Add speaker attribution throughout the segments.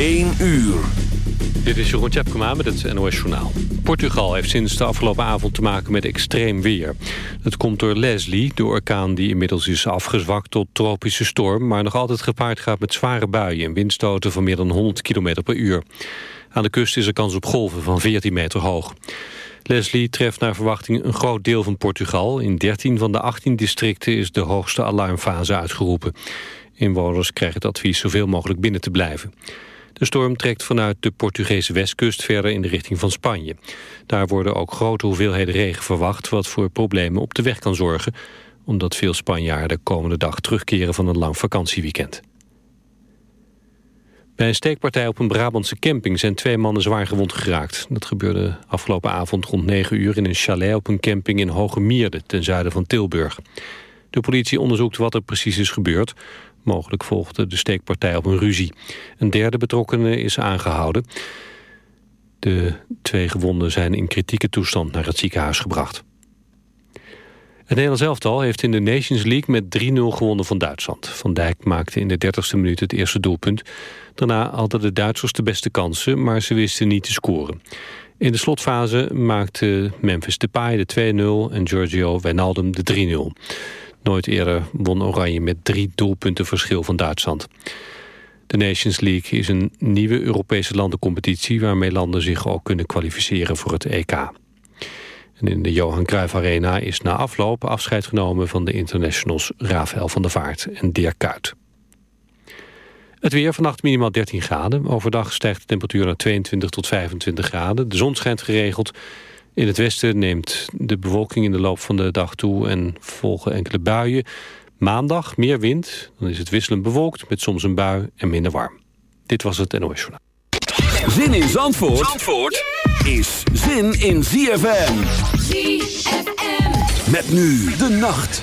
Speaker 1: 1 uur.
Speaker 2: Dit is Jeroen Tjepkema met het NOS Journaal. Portugal heeft sinds de afgelopen avond te maken met extreem weer. Het komt door Leslie, de orkaan die inmiddels is afgezwakt tot tropische storm... maar nog altijd gepaard gaat met zware buien en windstoten van meer dan 100 km per uur. Aan de kust is er kans op golven van 14 meter hoog. Leslie treft naar verwachting een groot deel van Portugal. In 13 van de 18 districten is de hoogste alarmfase uitgeroepen. Inwoners krijgen het advies zoveel mogelijk binnen te blijven. De storm trekt vanuit de Portugese westkust verder in de richting van Spanje. Daar worden ook grote hoeveelheden regen verwacht... wat voor problemen op de weg kan zorgen... omdat veel Spanjaarden komende dag terugkeren van een lang vakantieweekend. Bij een steekpartij op een Brabantse camping zijn twee mannen zwaar gewond geraakt. Dat gebeurde afgelopen avond rond 9 uur in een chalet op een camping in Hoge Mierde, ten zuiden van Tilburg. De politie onderzoekt wat er precies is gebeurd. Mogelijk volgde de steekpartij op een ruzie. Een derde betrokkene is aangehouden. De twee gewonden zijn in kritieke toestand naar het ziekenhuis gebracht. Het Nederlands elftal heeft in de Nations League met 3-0 gewonnen van Duitsland. Van Dijk maakte in de 30ste minuut het eerste doelpunt. Daarna hadden de Duitsers de beste kansen, maar ze wisten niet te scoren. In de slotfase maakte Memphis Depay de 2-0 en Giorgio Wijnaldum de 3-0. Nooit eerder won Oranje met drie doelpunten verschil van Duitsland. De Nations League is een nieuwe Europese landencompetitie... waarmee landen zich ook kunnen kwalificeren voor het EK. En in de Johan Cruijff Arena is na afloop afscheid genomen... van de internationals Rafael van der Vaart en Dirk Kuyt. Het weer vannacht minimaal 13 graden. Overdag stijgt de temperatuur naar 22 tot 25 graden. De zon schijnt geregeld... In het westen neemt de bewolking in de loop van de dag toe en volgen enkele buien. Maandag meer wind, dan is het wisselend bewolkt met soms een bui en minder warm. Dit was het NOS Journaal.
Speaker 1: Zin in Zandvoort, Zandvoort is zin in ZFM. ZFM. Met nu de nacht.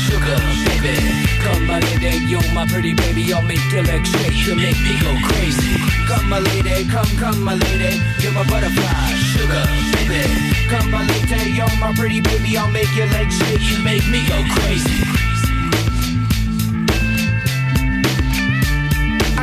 Speaker 3: sugar, baby. Come, my lady, you're my pretty baby, I'll make your legs shake, you make me go crazy. Come, my lady, come, come, my lady, you're my butterfly, sugar, baby. Come, my lady, you're my pretty baby, I'll make your legs shake, you make me go crazy.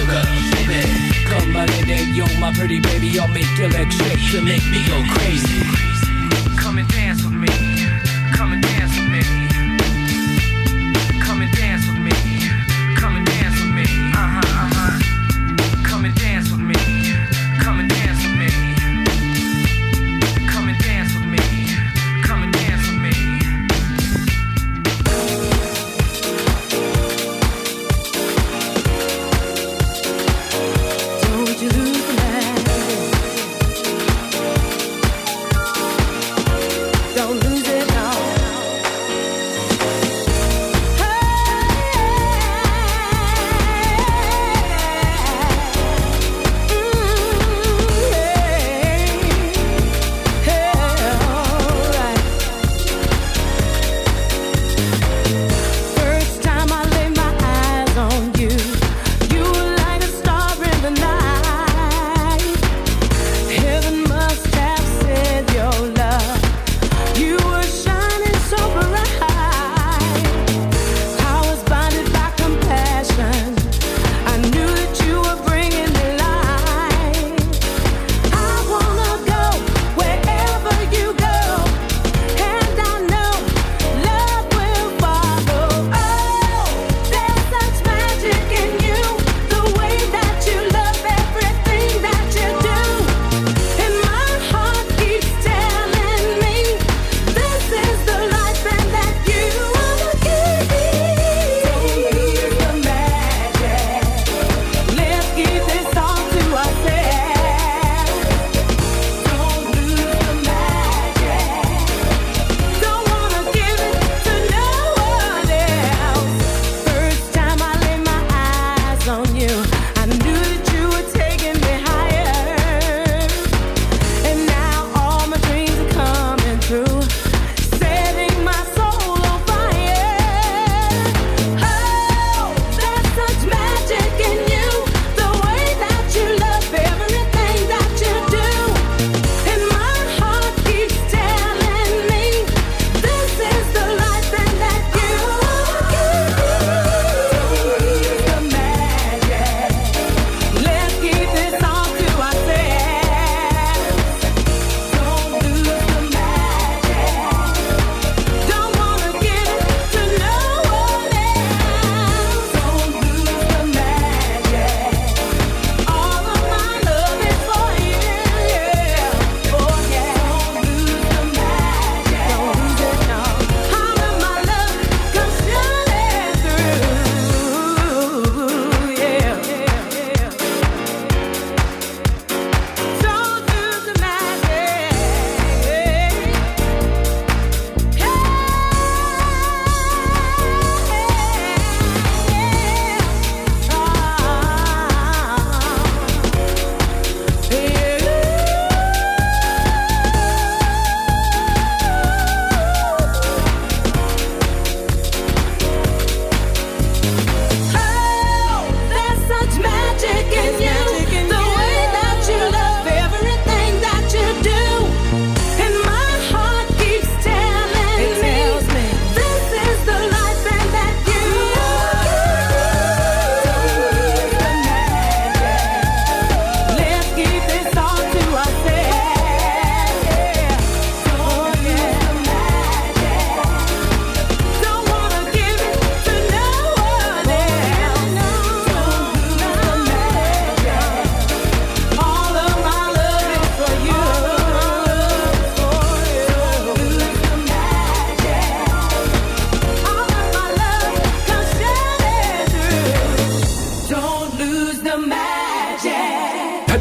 Speaker 4: sugar, baby. Come on my lady, yo, my pretty baby, I'll make your legs shake to make me go crazy. Come and dance with me.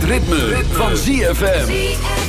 Speaker 1: ritme, van ZFM.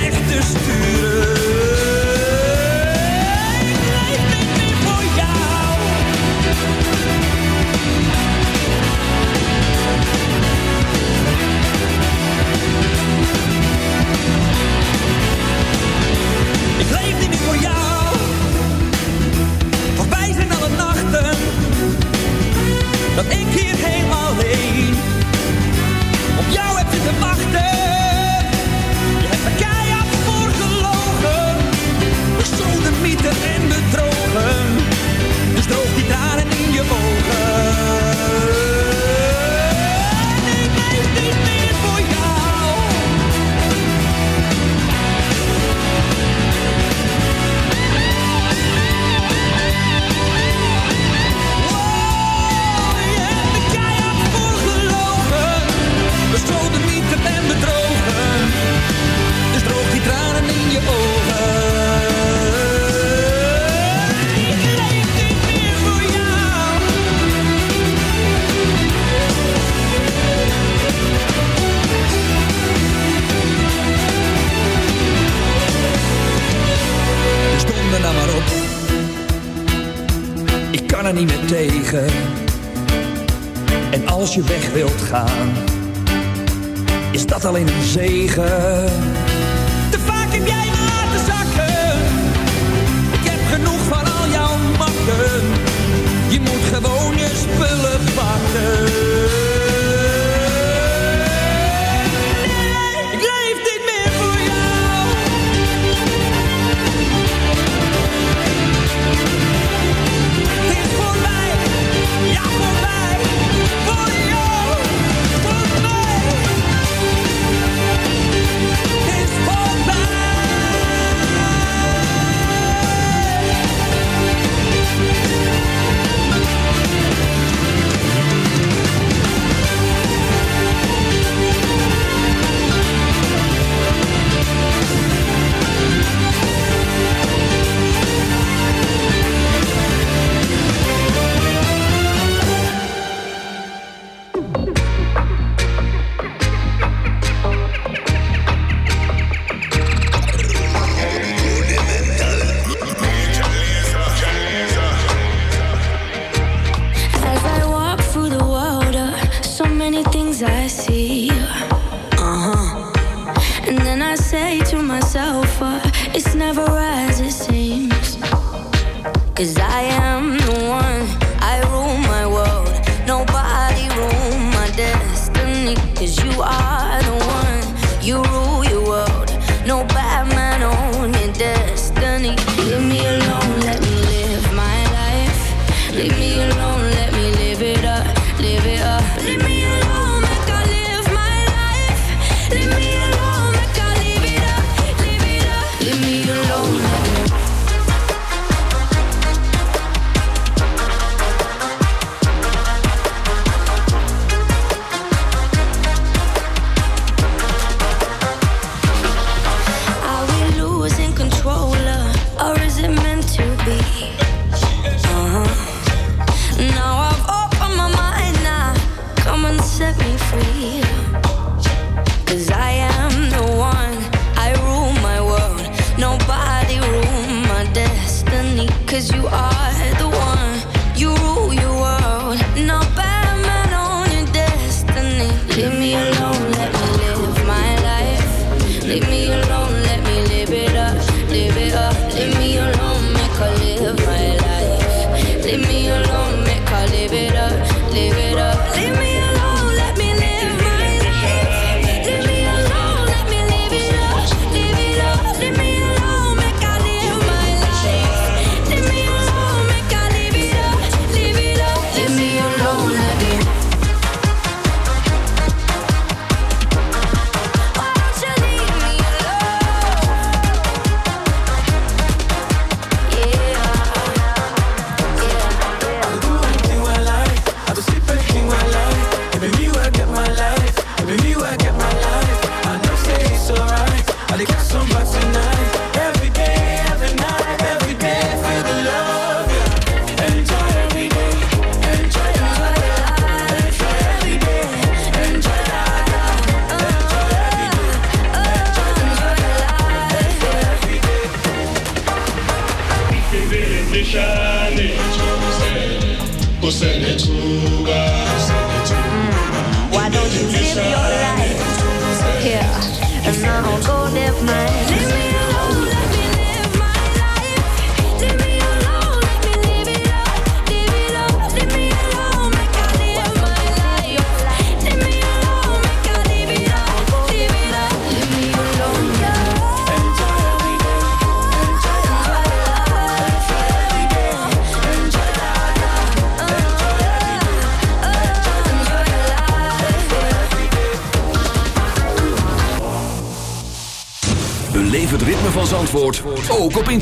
Speaker 5: weg te sturen. Ik leef niet meer voor jou. Voorbij zijn alle nachten. Dat ik hier helemaal alleen op jou heb te wachten. Mieter en bedrogen. Dus droog die tranen in je ogen. I see. Uh-huh. And then I say to myself,
Speaker 6: uh, it's never as it seems. Cause I am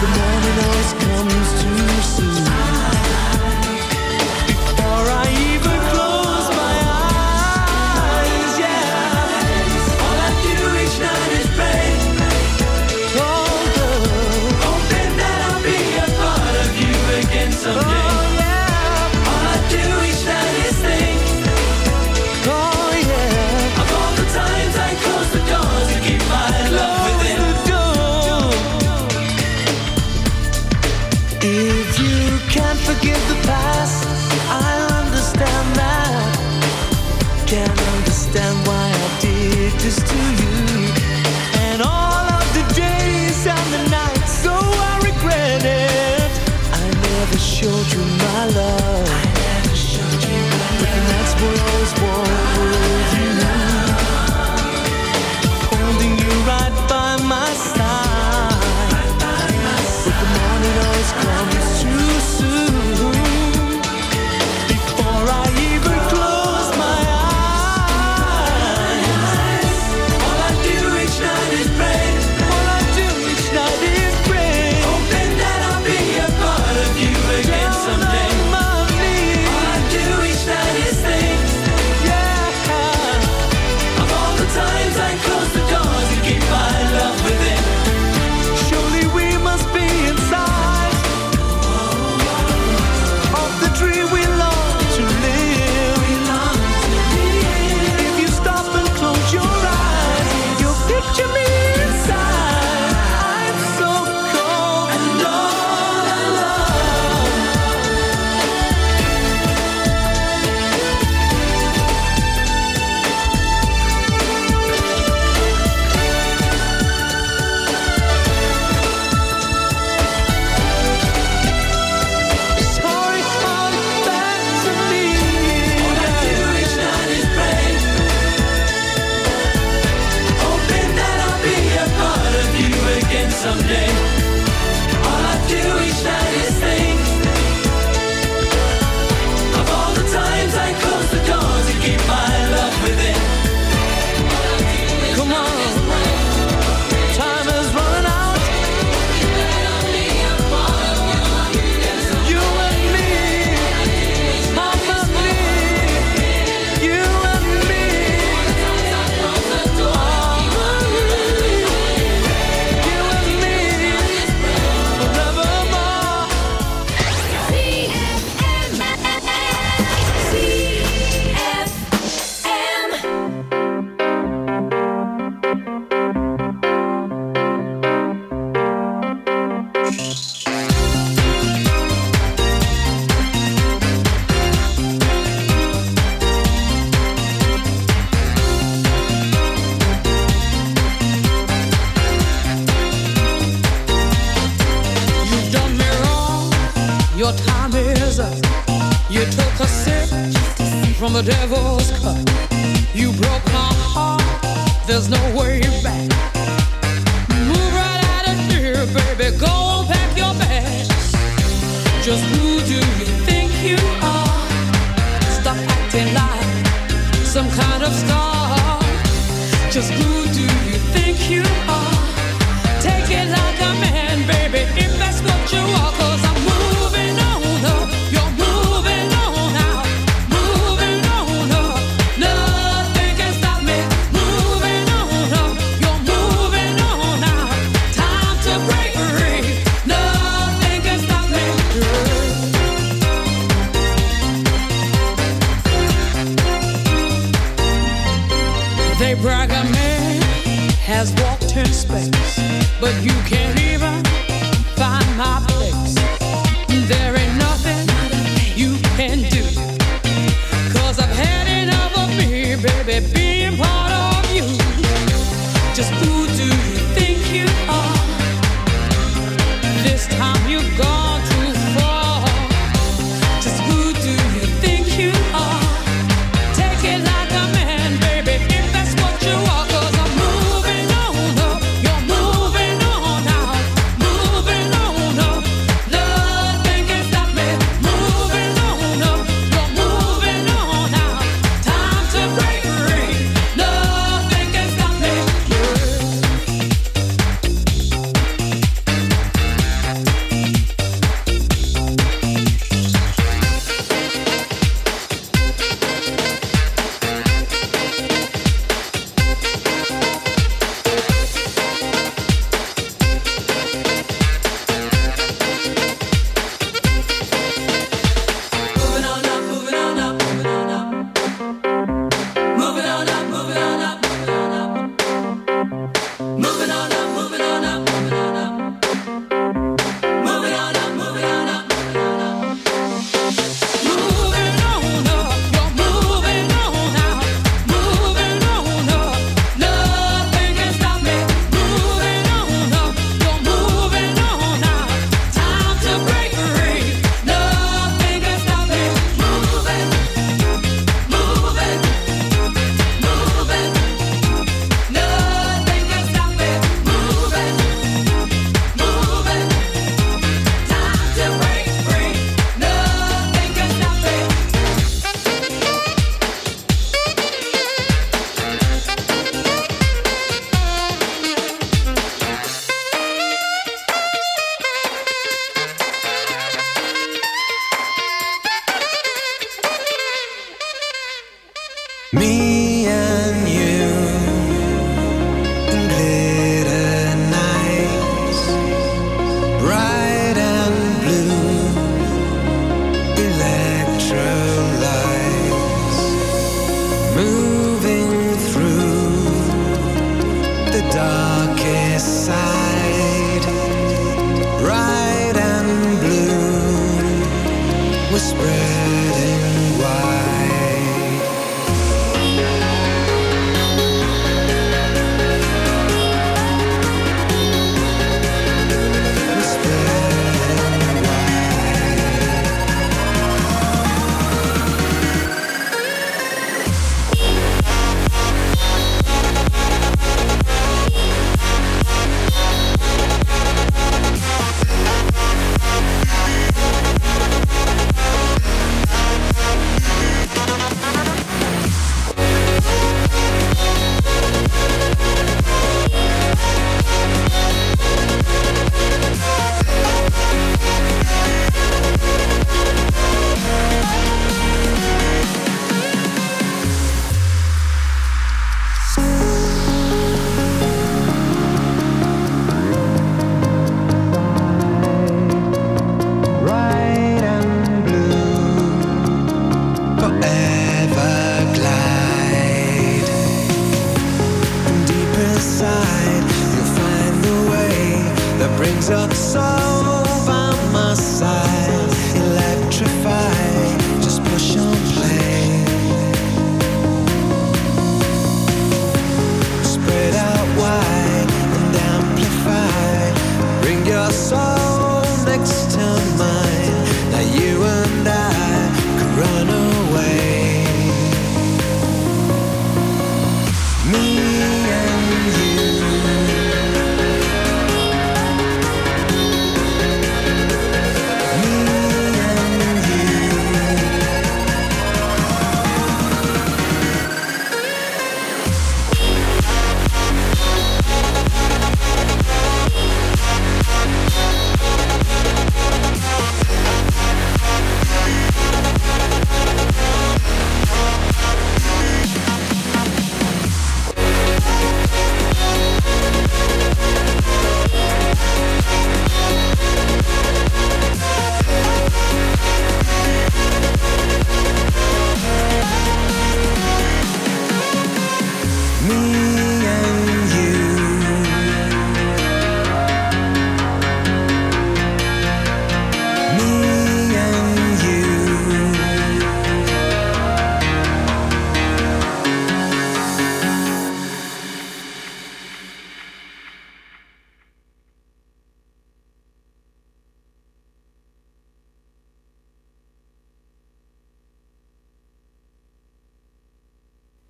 Speaker 7: the morning always comes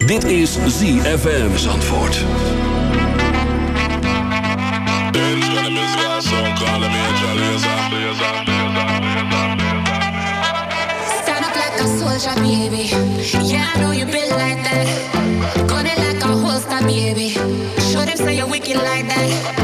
Speaker 1: Dit is ZFM Zandvoort.
Speaker 8: Like that.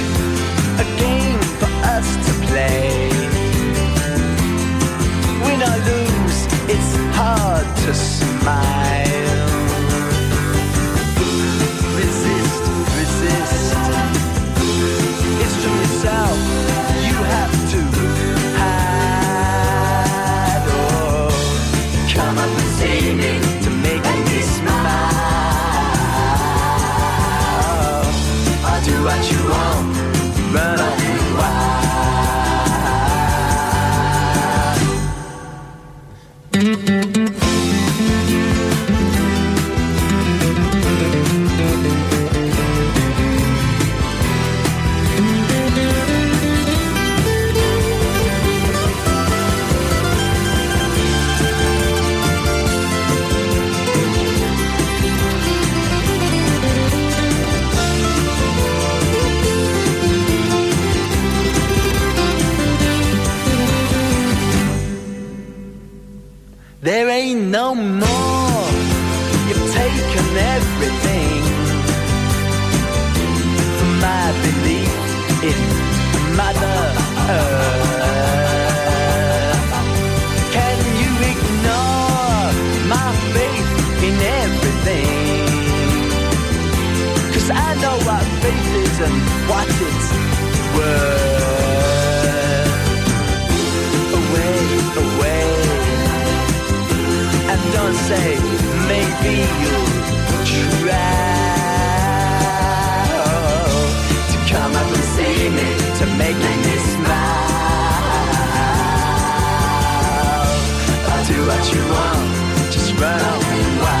Speaker 9: say maybe you'll try to come up and see me to make me smile. I'll do what you want, just run away wild.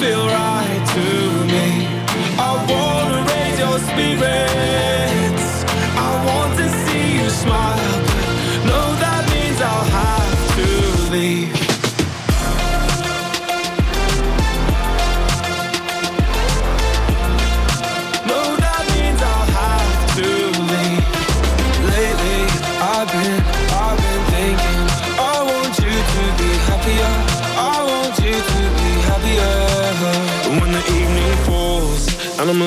Speaker 10: feel right to me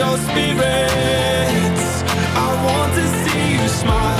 Speaker 10: your spirits. I want to see you smile.